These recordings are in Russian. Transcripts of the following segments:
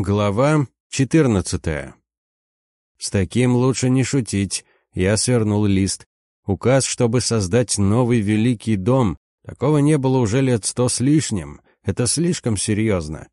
Глава 14. С таким лучше не шутить. Я свернул лист. Указ, чтобы создать новый великий дом. Такого не было уже лет сто с лишним. Это слишком серьезно.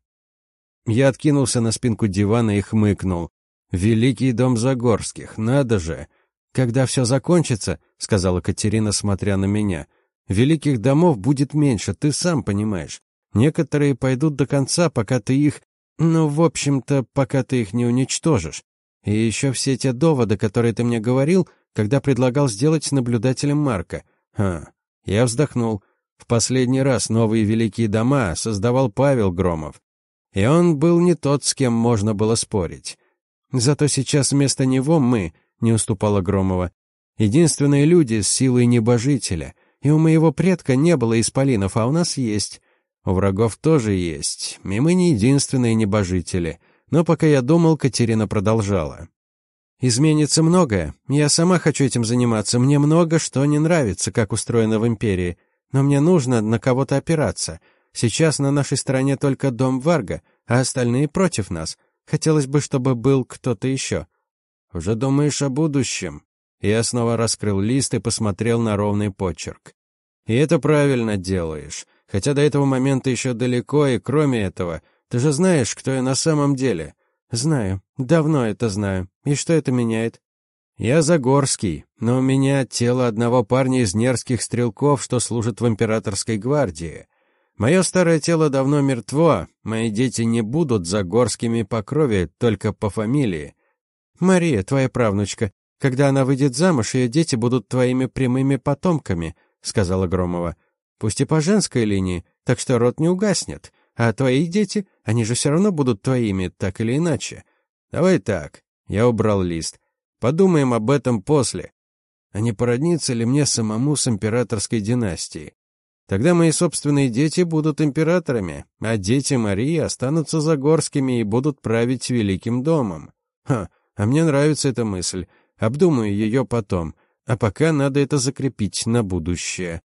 Я откинулся на спинку дивана и хмыкнул. Великий дом Загорских, надо же. Когда все закончится, сказала Катерина, смотря на меня, великих домов будет меньше, ты сам понимаешь. Некоторые пойдут до конца, пока ты их ну, в общем-то, пока ты их не уничтожишь. И еще все те доводы, которые ты мне говорил, когда предлагал сделать наблюдателем Марка. Ха. Я вздохнул. В последний раз новые великие дома создавал Павел Громов. И он был не тот, с кем можно было спорить. Зато сейчас вместо него мы, не уступала Громова, единственные люди с силой небожителя. И у моего предка не было исполинов, а у нас есть. У врагов тоже есть, и мы не единственные небожители. Но пока я думал, Катерина продолжала. «Изменится многое. Я сама хочу этим заниматься. Мне много что не нравится, как устроено в Империи. Но мне нужно на кого-то опираться. Сейчас на нашей стороне только дом Варга, а остальные против нас. Хотелось бы, чтобы был кто-то еще». «Уже думаешь о будущем?» Я снова раскрыл лист и посмотрел на ровный почерк. «И это правильно делаешь. Хотя до этого момента еще далеко, и кроме этого, ты же знаешь, кто я на самом деле. Знаю. Давно это знаю. И что это меняет? Я Загорский, но у меня тело одного парня из нерских стрелков, что служит в императорской гвардии. Мое старое тело давно мертво, мои дети не будут Загорскими по крови, только по фамилии. Мария, твоя правнучка, когда она выйдет замуж, ее дети будут твоими прямыми потомками, сказала Громова. Пусть и по женской линии, так что род не угаснет. А твои дети, они же все равно будут твоими, так или иначе. Давай так. Я убрал лист. Подумаем об этом после. А не породнится ли мне самому с императорской династией? Тогда мои собственные дети будут императорами, а дети Марии останутся загорскими и будут править великим домом. Ха, а мне нравится эта мысль. Обдумаю ее потом. А пока надо это закрепить на будущее.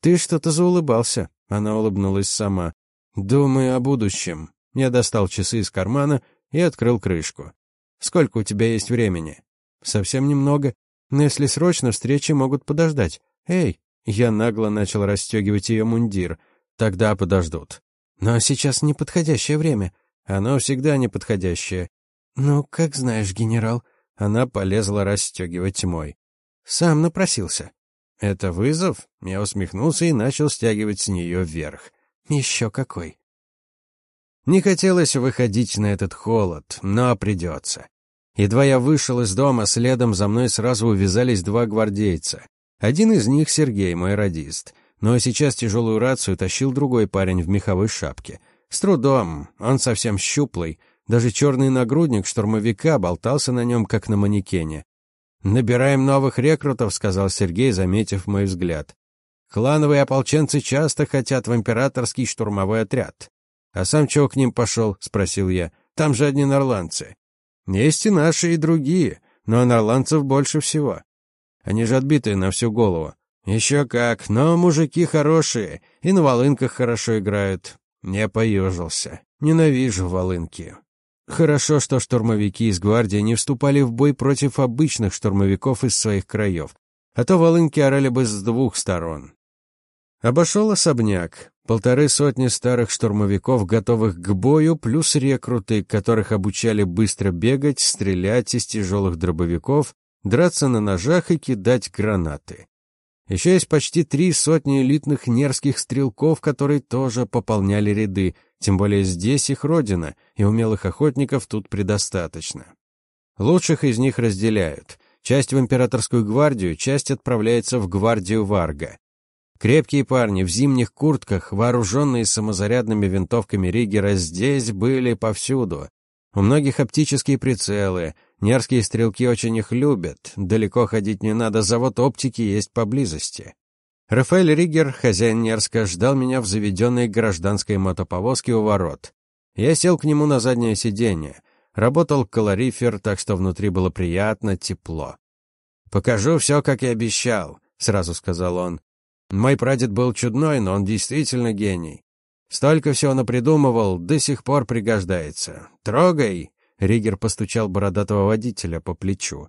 «Ты что-то заулыбался», — она улыбнулась сама. «Думаю о будущем». Я достал часы из кармана и открыл крышку. «Сколько у тебя есть времени?» «Совсем немного. Но если срочно, встречи могут подождать. Эй!» Я нагло начал расстегивать ее мундир. «Тогда подождут». «Но сейчас неподходящее время». «Оно всегда неподходящее». «Ну, как знаешь, генерал». Она полезла расстегивать мой. «Сам напросился». «Это вызов?» Я усмехнулся и начал стягивать с нее вверх. «Еще какой!» Не хотелось выходить на этот холод, но придется. Едва я вышел из дома, следом за мной сразу увязались два гвардейца. Один из них — Сергей, мой радист. Но сейчас тяжелую рацию тащил другой парень в меховой шапке. С трудом, он совсем щуплый. Даже черный нагрудник штурмовика болтался на нем, как на манекене. «Набираем новых рекрутов», — сказал Сергей, заметив мой взгляд. «Клановые ополченцы часто хотят в императорский штурмовой отряд». «А сам чего к ним пошел?» — спросил я. «Там же одни норландцы». «Есть и наши, и другие, но норландцев больше всего. Они же отбитые на всю голову. Еще как, но мужики хорошие, и на волынках хорошо играют». Я поежился. Ненавижу волынки. Хорошо, что штурмовики из гвардии не вступали в бой против обычных штурмовиков из своих краев, а то волынки орали бы с двух сторон. Обошел особняк. Полторы сотни старых штурмовиков, готовых к бою, плюс рекруты, которых обучали быстро бегать, стрелять из тяжелых дробовиков, драться на ножах и кидать гранаты. Еще есть почти три сотни элитных нерских стрелков, которые тоже пополняли ряды, тем более здесь их родина, и умелых охотников тут предостаточно. Лучших из них разделяют. Часть в императорскую гвардию, часть отправляется в гвардию Варга. Крепкие парни в зимних куртках, вооруженные самозарядными винтовками Ригера, здесь были повсюду. У многих оптические прицелы, нерские стрелки очень их любят, далеко ходить не надо, завод оптики есть поблизости. Рафаэль Ригер, хозяин Нерска, ждал меня в заведенной гражданской мотоповозке у ворот. Я сел к нему на заднее сиденье. Работал калорифер, так что внутри было приятно, тепло. «Покажу все, как и обещал», — сразу сказал он. «Мой прадед был чудной, но он действительно гений. Столько всего напридумывал, до сих пор пригождается. Трогай!» Ригер постучал бородатого водителя по плечу.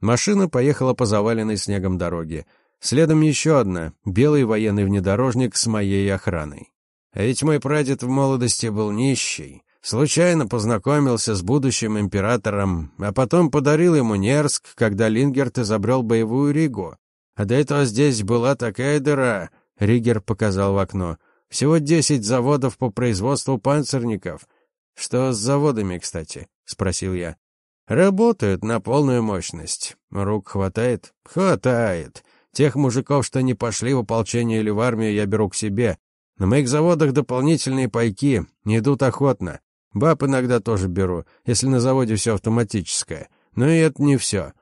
Машина поехала по заваленной снегом дороге. Следом еще одна, белый военный внедорожник с моей охраной. А ведь мой прадед в молодости был нищий. Случайно познакомился с будущим императором, а потом подарил ему Нерск, когда Лингерт изобрел боевую Ригу. А до этого здесь была такая дыра, Ригер показал в окно. Всего десять заводов по производству панцирников. Что с заводами, кстати? спросил я. Работают на полную мощность. Рук хватает? Хватает. Тех мужиков, что не пошли в ополчение или в армию, я беру к себе. На моих заводах дополнительные пайки, не идут охотно. Баб иногда тоже беру, если на заводе все автоматическое. Но и это не все.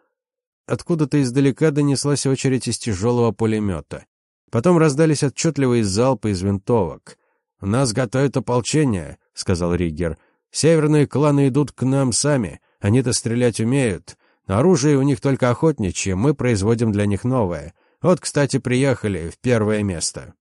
Откуда-то издалека донеслась очередь из тяжелого пулемета. Потом раздались отчетливые залпы из винтовок. «У нас готовят ополчение», — сказал Риггер. «Северные кланы идут к нам сами. Они-то стрелять умеют. Оружие у них только охотничье, мы производим для них новое. Вот, кстати, приехали в первое место».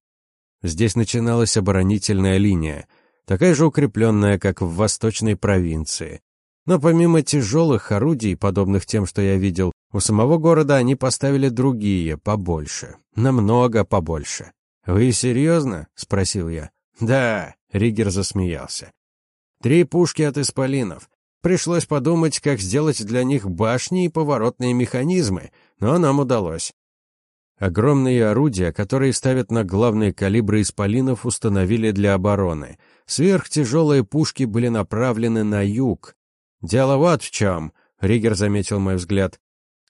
Здесь начиналась оборонительная линия, такая же укрепленная, как в восточной провинции. Но помимо тяжелых орудий, подобных тем, что я видел, у самого города они поставили другие, побольше. Намного побольше. «Вы серьезно?» — спросил я. «Да», — Ригер засмеялся. «Три пушки от исполинов. Пришлось подумать, как сделать для них башни и поворотные механизмы, но нам удалось. Огромные орудия, которые ставят на главные калибры исполинов, установили для обороны. Сверхтяжелые пушки были направлены на юг. «Дело вот в чем», — Ригер заметил мой взгляд.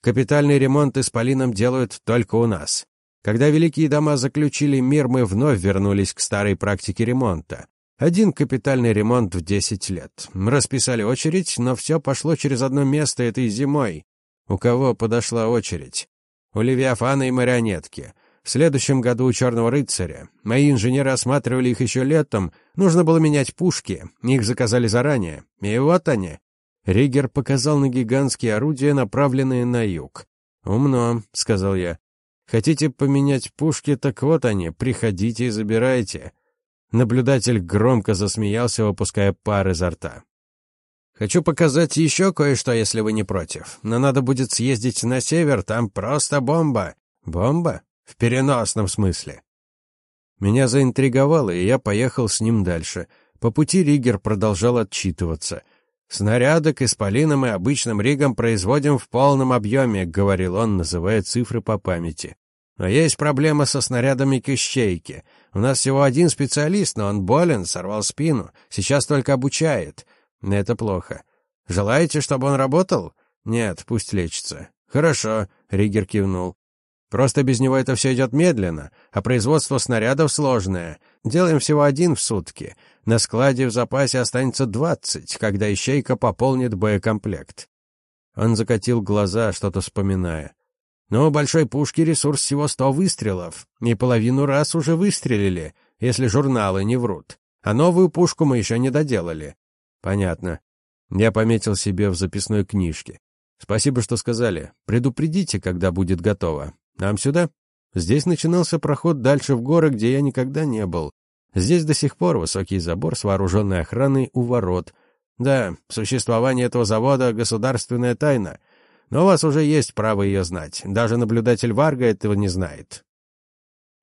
«Капитальный ремонт исполином делают только у нас. Когда великие дома заключили мир, мы вновь вернулись к старой практике ремонта. Один капитальный ремонт в 10 лет. Расписали очередь, но все пошло через одно место этой зимой. У кого подошла очередь? у Левиафана и марионетки. В следующем году у Черного рыцаря. Мои инженеры осматривали их еще летом. Нужно было менять пушки. Их заказали заранее. И вот они. Ригер показал на гигантские орудия, направленные на юг. «Умно», — сказал я. «Хотите поменять пушки, так вот они. Приходите и забирайте». Наблюдатель громко засмеялся, выпуская пар изо рта. Хочу показать еще кое-что, если вы не против. Но надо будет съездить на север, там просто бомба. Бомба? В переносном смысле. Меня заинтриговало, и я поехал с ним дальше. По пути Ригер продолжал отчитываться. «Снаряды к исполинам и обычным ригам производим в полном объеме», — говорил он, называя цифры по памяти. «Но есть проблема со снарядами к ищейке. У нас всего один специалист, но он болен, сорвал спину. Сейчас только обучает. Это плохо. Желаете, чтобы он работал? Нет, пусть лечится. Хорошо, Ригер кивнул. Просто без него это все идет медленно, а производство снарядов сложное. Делаем всего один в сутки. На складе в запасе останется двадцать, когда ищейка пополнит боекомплект. Он закатил глаза, что-то вспоминая. Но у большой пушки ресурс всего сто выстрелов, и половину раз уже выстрелили, если журналы не врут. А новую пушку мы еще не доделали. Понятно. Я пометил себе в записной книжке. Спасибо, что сказали. Предупредите, когда будет готово. Нам сюда? Здесь начинался проход дальше в горы, где я никогда не был. Здесь до сих пор высокий забор с вооруженной охраной у ворот. Да, существование этого завода — государственная тайна. Но у вас уже есть право ее знать. Даже наблюдатель Варга этого не знает.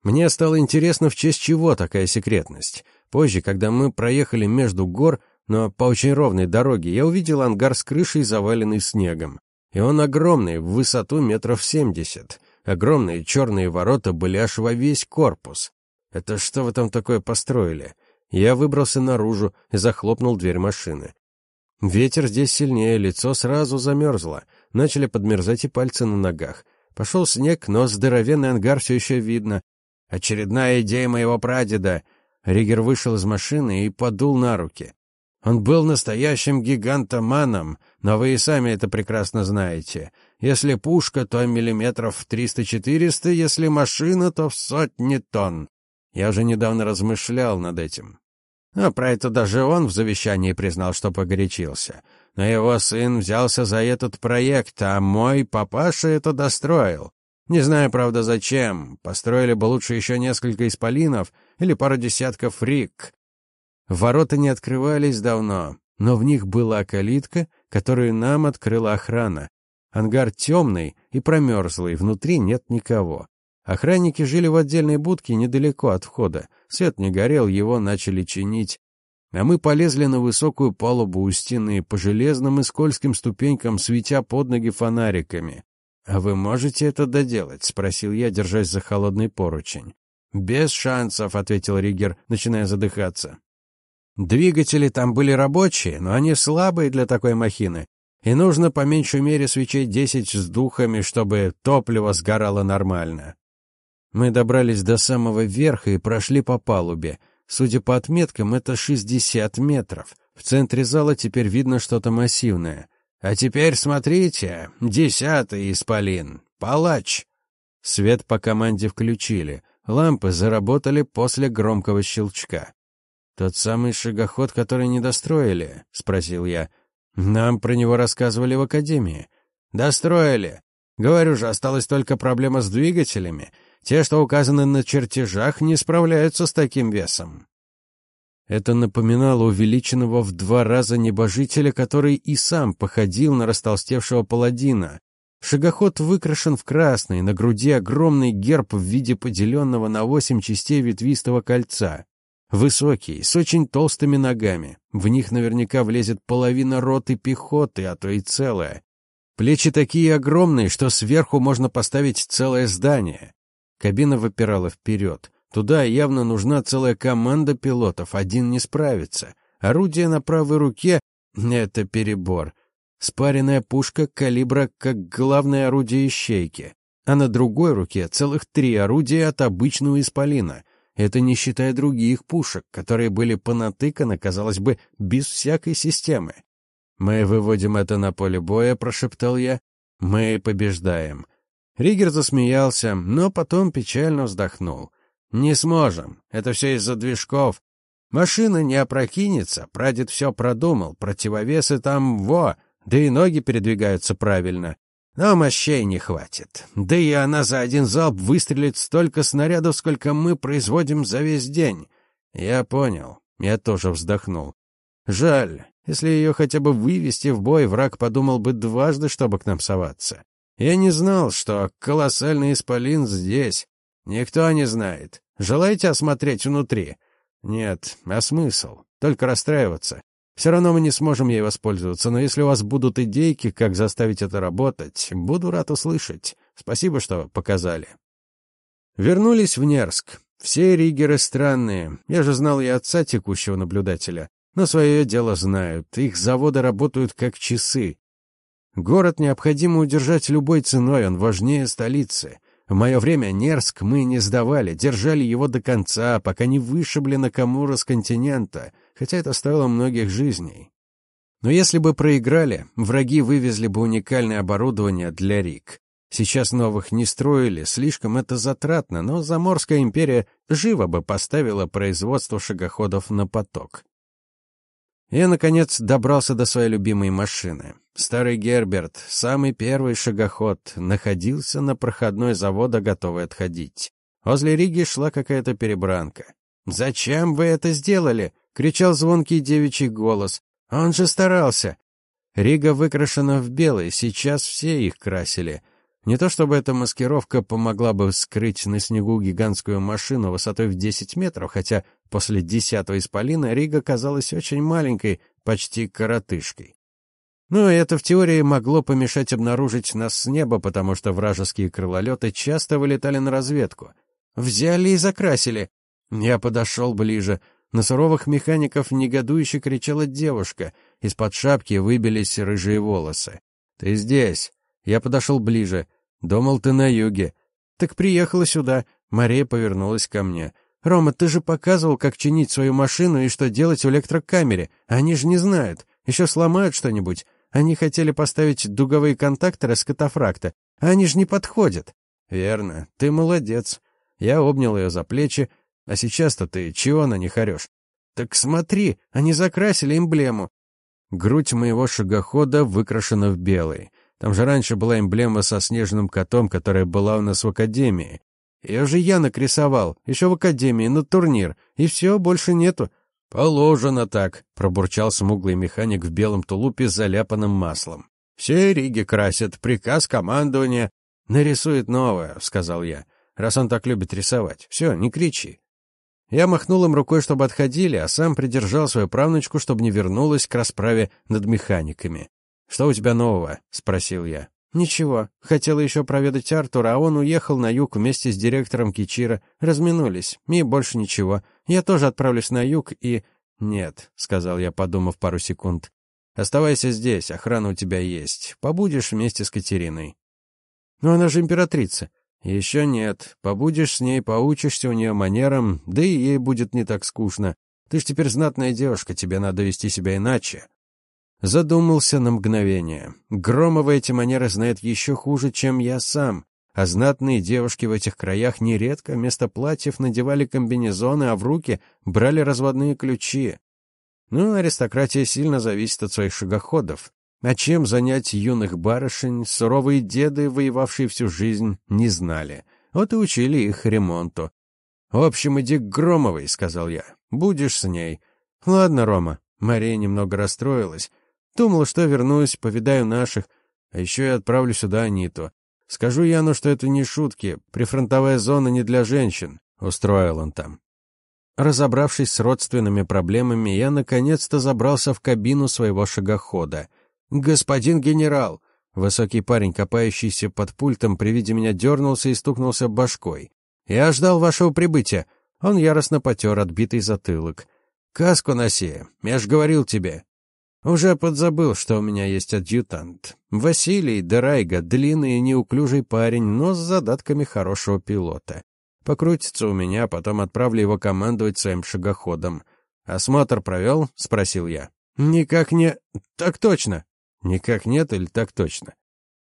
Мне стало интересно, в честь чего такая секретность. Позже, когда мы проехали между гор, но по очень ровной дороге я увидел ангар с крышей, заваленный снегом. И он огромный, в высоту метров семьдесят. Огромные черные ворота были аж во весь корпус. Это что вы там такое построили? Я выбрался наружу и захлопнул дверь машины. Ветер здесь сильнее, лицо сразу замерзло. Начали подмерзать и пальцы на ногах. Пошел снег, но здоровенный ангар все еще видно. Очередная идея моего прадеда. Ригер вышел из машины и подул на руки. Он был настоящим гигантоманом, но вы и сами это прекрасно знаете. Если пушка, то миллиметров 300-400, если машина, то в сотни тонн. Я уже недавно размышлял над этим. А про это даже он в завещании признал, что погорячился. Но его сын взялся за этот проект, а мой папаша это достроил. Не знаю, правда, зачем. Построили бы лучше еще несколько исполинов или пару десятков рик. Ворота не открывались давно, но в них была калитка, которую нам открыла охрана. Ангар темный и промерзлый, внутри нет никого. Охранники жили в отдельной будке недалеко от входа. Свет не горел, его начали чинить. А мы полезли на высокую палубу у стены по железным и скользким ступенькам, светя под ноги фонариками. «А вы можете это доделать?» — спросил я, держась за холодный поручень. «Без шансов», — ответил Ригер, начиная задыхаться. Двигатели там были рабочие, но они слабые для такой махины, и нужно по меньшей мере свечей десять с духами, чтобы топливо сгорало нормально. Мы добрались до самого верха и прошли по палубе. Судя по отметкам, это 60 метров. В центре зала теперь видно что-то массивное. А теперь смотрите, десятый исполин, палач. Свет по команде включили. Лампы заработали после громкого щелчка. «Тот самый шагоход, который не достроили?» — спросил я. «Нам про него рассказывали в академии». «Достроили. Говорю же, осталась только проблема с двигателями. Те, что указаны на чертежах, не справляются с таким весом». Это напоминало увеличенного в два раза небожителя, который и сам походил на растолстевшего паладина. Шагоход выкрашен в красный, на груди огромный герб в виде поделенного на восемь частей ветвистого кольца. Высокий, с очень толстыми ногами. В них наверняка влезет половина роты пехоты, а то и целая. Плечи такие огромные, что сверху можно поставить целое здание. Кабина выпирала вперед. Туда явно нужна целая команда пилотов, один не справится. Орудие на правой руке — это перебор. Спаренная пушка калибра как главное орудие ищейки. А на другой руке целых три орудия от обычного исполина — это не считая других пушек, которые были понатыканы, казалось бы, без всякой системы. «Мы выводим это на поле боя», — прошептал я. «Мы побеждаем». Ригер засмеялся, но потом печально вздохнул. «Не сможем. Это все из-за движков. Машина не опрокинется, прадед все продумал, противовесы там во, да и ноги передвигаются правильно. Но мощей не хватит. Да и она за один залп выстрелит столько снарядов, сколько мы производим за весь день. Я понял. Я тоже вздохнул. Жаль. Если ее хотя бы вывести в бой, враг подумал бы дважды, чтобы к нам соваться. Я не знал, что колоссальный исполин здесь. Никто не знает. Желаете осмотреть внутри? Нет, а смысл? Только расстраиваться. Все равно мы не сможем ей воспользоваться, но если у вас будут идейки, как заставить это работать, буду рад услышать. Спасибо, что показали. Вернулись в Нерск. Все ригеры странные. Я же знал и отца текущего наблюдателя. Но свое дело знают. Их заводы работают как часы. Город необходимо удержать любой ценой, он важнее столицы. В мое время Нерск мы не сдавали, держали его до конца, пока не вышибли Накамура с континента — хотя это стоило многих жизней. Но если бы проиграли, враги вывезли бы уникальное оборудование для РИК. Сейчас новых не строили, слишком это затратно, но Заморская империя живо бы поставила производство шагоходов на поток. Я, наконец, добрался до своей любимой машины. Старый Герберт, самый первый шагоход, находился на проходной завода, готовый отходить. Возле Риги шла какая-то перебранка. «Зачем вы это сделали?» — кричал звонкий девичий голос. «Он же старался!» Рига выкрашена в белый, сейчас все их красили. Не то чтобы эта маскировка помогла бы скрыть на снегу гигантскую машину высотой в 10 метров, хотя после десятого исполина Рига казалась очень маленькой, почти коротышкой. Но это в теории могло помешать обнаружить нас с неба, потому что вражеские крылолеты часто вылетали на разведку. Взяли и закрасили. Я подошел ближе. На суровых механиков негодующе кричала девушка. Из-под шапки выбились рыжие волосы. «Ты здесь?» Я подошел ближе. «Думал, ты на юге». «Так приехала сюда». Мария повернулась ко мне. «Рома, ты же показывал, как чинить свою машину и что делать в электрокамере. Они же не знают. Еще сломают что-нибудь. Они хотели поставить дуговые контакторы с катафракта. Они же не подходят». «Верно. Ты молодец». Я обнял ее за плечи, а сейчас-то ты чего на них орешь? Так смотри, они закрасили эмблему. Грудь моего шагохода выкрашена в белый. Там же раньше была эмблема со снежным котом, которая была у нас в академии. Ее же я накрисовал, еще в академии, на турнир. И все, больше нету. «Положено так», — пробурчал смуглый механик в белом тулупе с заляпанным маслом. «Все риги красят, приказ командования». «Нарисует новое», — сказал я, раз он так любит рисовать. «Все, не кричи». Я махнул им рукой, чтобы отходили, а сам придержал свою правнучку, чтобы не вернулась к расправе над механиками. «Что у тебя нового?» — спросил я. «Ничего. Хотела еще проведать Артура, а он уехал на юг вместе с директором Кичира. Разминулись. И больше ничего. Я тоже отправлюсь на юг и...» «Нет», — сказал я, подумав пару секунд. «Оставайся здесь, охрана у тебя есть. Побудешь вместе с Катериной». «Но она же императрица». «Еще нет. Побудешь с ней, поучишься у нее манерам, да и ей будет не так скучно. Ты ж теперь знатная девушка, тебе надо вести себя иначе». Задумался на мгновение. Громова эти манеры знает еще хуже, чем я сам. А знатные девушки в этих краях нередко вместо платьев надевали комбинезоны, а в руки брали разводные ключи. Ну, аристократия сильно зависит от своих шагоходов. А чем занять юных барышень, суровые деды, воевавшие всю жизнь, не знали. Вот и учили их ремонту. «В общем, иди к Громовой», — сказал я. «Будешь с ней». «Ладно, Рома». Мария немного расстроилась. Думал, что вернусь, повидаю наших, а еще я отправлю сюда Аниту. Скажу Яну, что это не шутки, прифронтовая зона не для женщин. Устроил он там. Разобравшись с родственными проблемами, я наконец-то забрался в кабину своего шагохода. «Господин генерал!» Высокий парень, копающийся под пультом, при виде меня дернулся и стукнулся башкой. «Я ждал вашего прибытия!» Он яростно потер отбитый затылок. «Каску носи, я ж говорил тебе!» Уже подзабыл, что у меня есть адъютант. Василий Драйга, длинный и неуклюжий парень, но с задатками хорошего пилота. Покрутится у меня, потом отправлю его командовать своим шагоходом. «Осмотр провел?» — спросил я. «Никак не... Так точно!» «Никак нет или так точно?»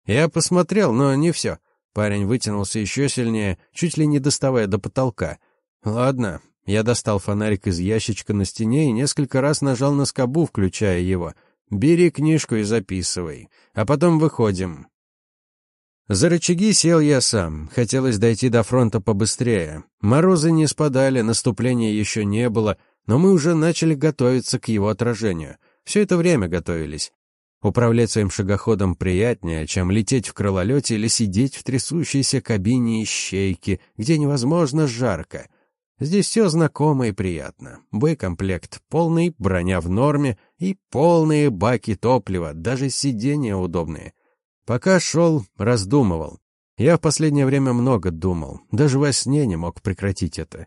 «Я посмотрел, но не все». Парень вытянулся еще сильнее, чуть ли не доставая до потолка. «Ладно, я достал фонарик из ящичка на стене и несколько раз нажал на скобу, включая его. «Бери книжку и записывай. А потом выходим». За рычаги сел я сам. Хотелось дойти до фронта побыстрее. Морозы не спадали, наступления еще не было, но мы уже начали готовиться к его отражению. Все это время готовились. Управлять своим шагоходом приятнее, чем лететь в крылолете или сидеть в трясущейся кабине ищейки, где невозможно жарко. Здесь все знакомо и приятно. Боекомплект полный, броня в норме и полные баки топлива, даже сиденья удобные. Пока шел, раздумывал. Я в последнее время много думал, даже во сне не мог прекратить это.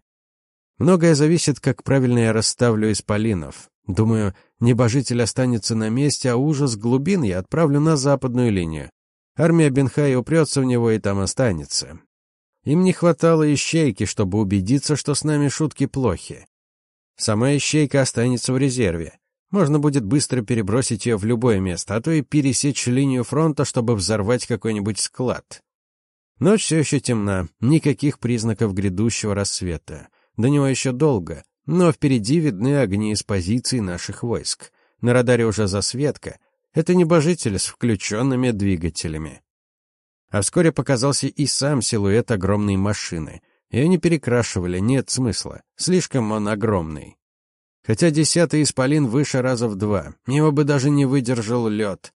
Многое зависит, как правильно я расставлю исполинов. Думаю, небожитель останется на месте, а ужас глубин я отправлю на западную линию. Армия Бенхай упрется в него и там останется. Им не хватало ищейки, чтобы убедиться, что с нами шутки плохи. Сама ищейка останется в резерве. Можно будет быстро перебросить ее в любое место, а то и пересечь линию фронта, чтобы взорвать какой-нибудь склад. Ночь все еще темна, никаких признаков грядущего рассвета. До него еще долго, но впереди видны огни из позиций наших войск. На радаре уже засветка. Это небожитель с включенными двигателями. А вскоре показался и сам силуэт огромной машины. Ее не перекрашивали, нет смысла. Слишком он огромный. Хотя десятый исполин выше раза в два. Его бы даже не выдержал лед.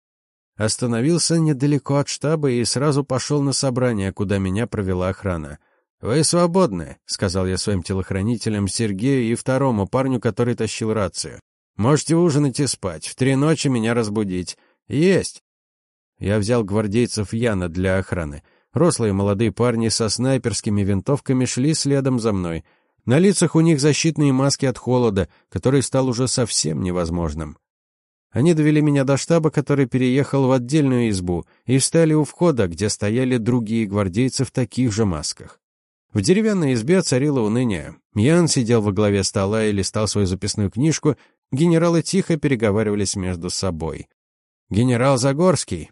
Остановился недалеко от штаба и сразу пошел на собрание, куда меня провела охрана. «Вы свободны», — сказал я своим телохранителям Сергею и второму парню, который тащил рацию. «Можете ужинать и спать. В три ночи меня разбудить». «Есть!» Я взял гвардейцев Яна для охраны. Рослые молодые парни со снайперскими винтовками шли следом за мной. На лицах у них защитные маски от холода, который стал уже совсем невозможным. Они довели меня до штаба, который переехал в отдельную избу, и встали у входа, где стояли другие гвардейцы в таких же масках. В деревянной избе царило уныние. Ян сидел во главе стола и листал свою записную книжку, генералы тихо переговаривались между собой. «Генерал Загорский»,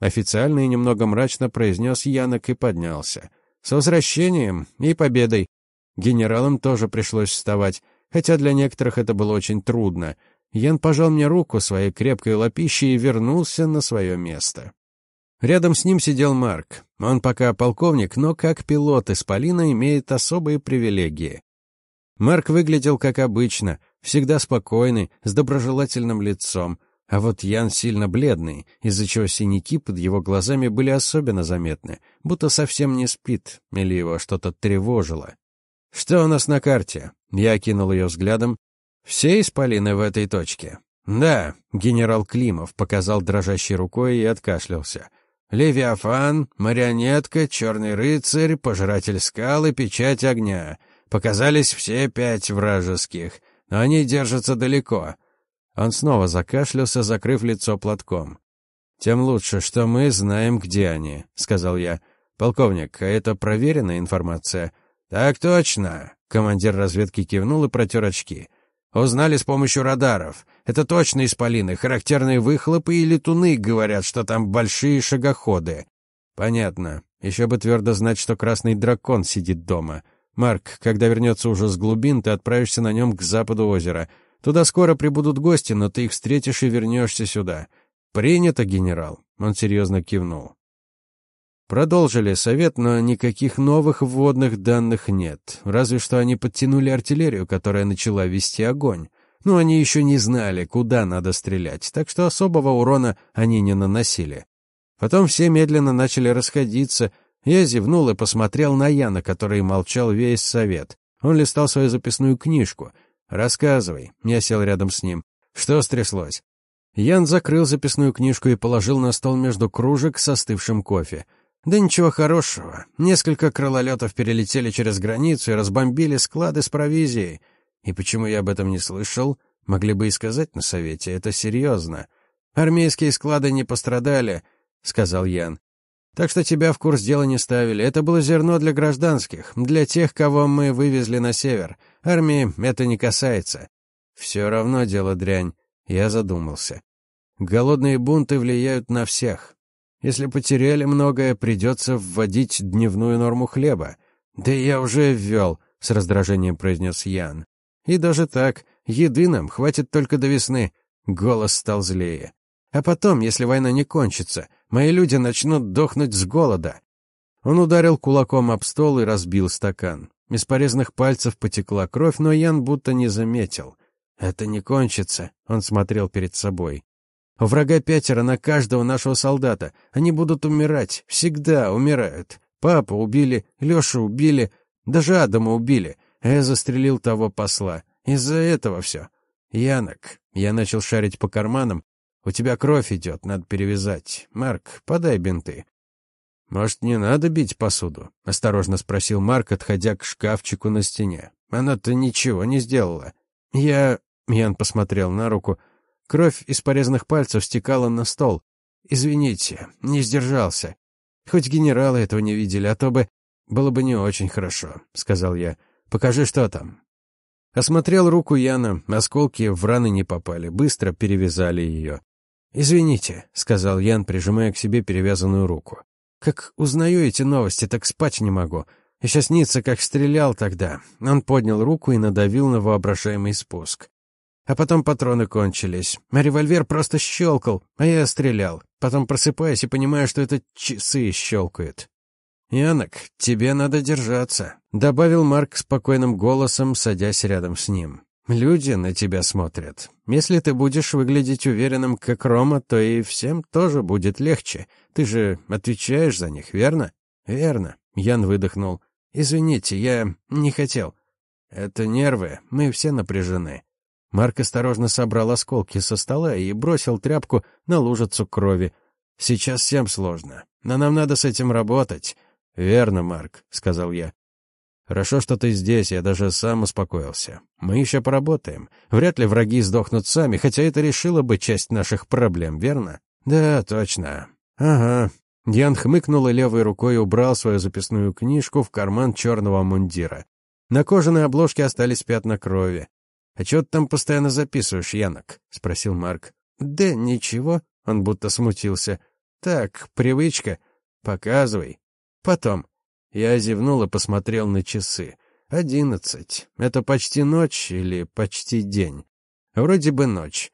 Официально и немного мрачно произнес Янок и поднялся. «С возвращением и победой!» Генералам тоже пришлось вставать, хотя для некоторых это было очень трудно. Ян пожал мне руку своей крепкой лапищей и вернулся на свое место. Рядом с ним сидел Марк. Он пока полковник, но как пилот из Полина имеет особые привилегии. Марк выглядел как обычно. всегда спокойный, с доброжелательным лицом. А вот Ян сильно бледный, из-за чего синяки под его глазами были особенно заметны, будто совсем не спит, или его что-то тревожило. «Что у нас на карте?» Я окинул ее взглядом. «Все исполины в этой точке?» «Да», — генерал Климов показал дрожащей рукой и откашлялся. «Левиафан, марионетка, черный рыцарь, пожиратель скалы, печать огня. Показались все пять вражеских, но они держатся далеко». Он снова закашлялся, закрыв лицо платком. «Тем лучше, что мы знаем, где они», — сказал я. «Полковник, а это проверенная информация?» «Так точно», — командир разведки кивнул и протер очки. Узнали с помощью радаров. Это точно исполины, характерные выхлопы и летуны говорят, что там большие шагоходы. Понятно. Еще бы твердо знать, что красный дракон сидит дома. Марк, когда вернется уже с глубин, ты отправишься на нем к западу озера. Туда скоро прибудут гости, но ты их встретишь и вернешься сюда. Принято, генерал. Он серьезно кивнул. Продолжили совет, но никаких новых вводных данных нет. Разве что они подтянули артиллерию, которая начала вести огонь. Но они еще не знали, куда надо стрелять, так что особого урона они не наносили. Потом все медленно начали расходиться. Я зевнул и посмотрел на Яна, который молчал весь совет. Он листал свою записную книжку. «Рассказывай». Я сел рядом с ним. «Что стряслось?» Ян закрыл записную книжку и положил на стол между кружек с остывшим кофе. Да ничего хорошего. Несколько крылолетов перелетели через границу и разбомбили склады с провизией. И почему я об этом не слышал? Могли бы и сказать на совете, это серьезно. Армейские склады не пострадали, сказал Ян. Так что тебя в курс дела не ставили. Это было зерно для гражданских, для тех, кого мы вывезли на север. Армии это не касается. Все равно дело дрянь. Я задумался. Голодные бунты влияют на всех. Если потеряли многое, придется вводить дневную норму хлеба. Да я уже ввел, — с раздражением произнес Ян. И даже так, еды нам хватит только до весны. Голос стал злее. А потом, если война не кончится, мои люди начнут дохнуть с голода. Он ударил кулаком об стол и разбил стакан. Из порезанных пальцев потекла кровь, но Ян будто не заметил. «Это не кончится», — он смотрел перед собой. У врага пятеро на каждого нашего солдата. Они будут умирать. Всегда умирают. Папа убили, Лешу убили, даже Адама убили. Я застрелил того посла. Из-за этого все. Янок. Я начал шарить по карманам. У тебя кровь идет, надо перевязать. Марк, подай бинты. «Может, не надо бить посуду?» — осторожно спросил Марк, отходя к шкафчику на стене. «Она-то ничего не сделала». «Я...» — Ян посмотрел на руку. Кровь из порезанных пальцев стекала на стол. «Извините, не сдержался. Хоть генералы этого не видели, а то бы... Было бы не очень хорошо», — сказал я. «Покажи, что там». Осмотрел руку Яна, осколки в раны не попали, быстро перевязали ее. «Извините», — сказал Ян, прижимая к себе перевязанную руку. «Как узнаю эти новости, так спать не могу. Еще снится, как стрелял тогда». Он поднял руку и надавил на воображаемый спуск. А потом патроны кончились. А револьвер просто щелкал, а я стрелял. Потом просыпаюсь и понимаю, что это часы щелкают. «Янок, тебе надо держаться», — добавил Марк спокойным голосом, садясь рядом с ним. «Люди на тебя смотрят. Если ты будешь выглядеть уверенным, как Рома, то и всем тоже будет легче. Ты же отвечаешь за них, верно?» «Верно», — Ян выдохнул. «Извините, я не хотел». «Это нервы, мы все напряжены. Марк осторожно собрал осколки со стола и бросил тряпку на лужицу крови. «Сейчас всем сложно, но нам надо с этим работать». «Верно, Марк», — сказал я. «Хорошо, что ты здесь, я даже сам успокоился. Мы еще поработаем. Вряд ли враги сдохнут сами, хотя это решило бы часть наших проблем, верно?» «Да, точно». «Ага». Ян хмыкнул и левой рукой убрал свою записную книжку в карман черного мундира. На кожаной обложке остались пятна крови. «А чего ты там постоянно записываешь, Янок?» — спросил Марк. «Да ничего», — он будто смутился. «Так, привычка. Показывай. Потом». Я зевнул и посмотрел на часы. «Одиннадцать. Это почти ночь или почти день? Вроде бы ночь.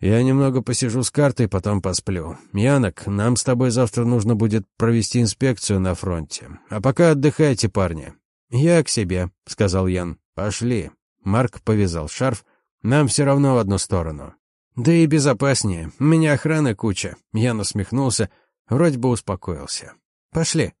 Я немного посижу с картой, потом посплю. Янок, нам с тобой завтра нужно будет провести инспекцию на фронте. А пока отдыхайте, парни». «Я к себе», — сказал Ян. «Пошли». Марк повязал шарф. Нам все равно в одну сторону. Да и безопаснее. У меня охраны куча. Я насмехнулся, вроде бы успокоился. Пошли.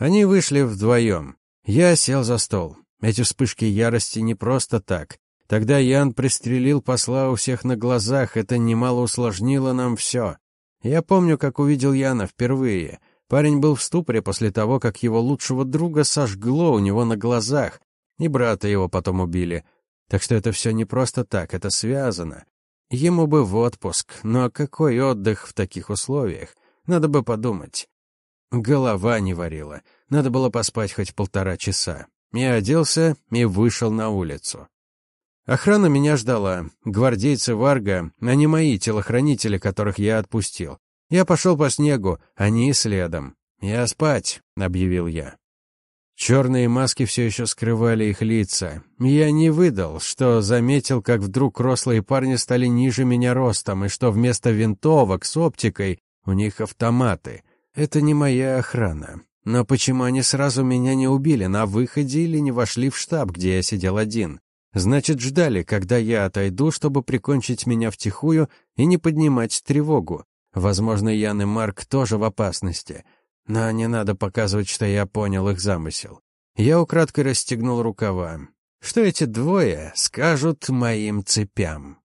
Они вышли вдвоем. Я сел за стол. Эти вспышки ярости не просто так. Тогда Ян пристрелил посла у всех на глазах, это немало усложнило нам все. Я помню, как увидел Яна впервые. Парень был в ступоре после того, как его лучшего друга сожгло у него на глазах, и брата его потом убили. Так что это все не просто так, это связано. Ему бы в отпуск, но какой отдых в таких условиях? Надо бы подумать. Голова не варила. Надо было поспать хоть полтора часа. Я оделся и вышел на улицу. Охрана меня ждала. Гвардейцы Варга, а не мои телохранители, которых я отпустил. Я пошел по снегу, они следом. «Я спать», — объявил я. Черные маски все еще скрывали их лица. Я не выдал, что заметил, как вдруг рослые парни стали ниже меня ростом, и что вместо винтовок с оптикой у них автоматы. Это не моя охрана. Но почему они сразу меня не убили на выходе или не вошли в штаб, где я сидел один? Значит, ждали, когда я отойду, чтобы прикончить меня втихую и не поднимать тревогу. Возможно, Ян и Марк тоже в опасности. Но не надо показывать, что я понял их замысел. Я украдкой расстегнул рукава. Что эти двое скажут моим цепям?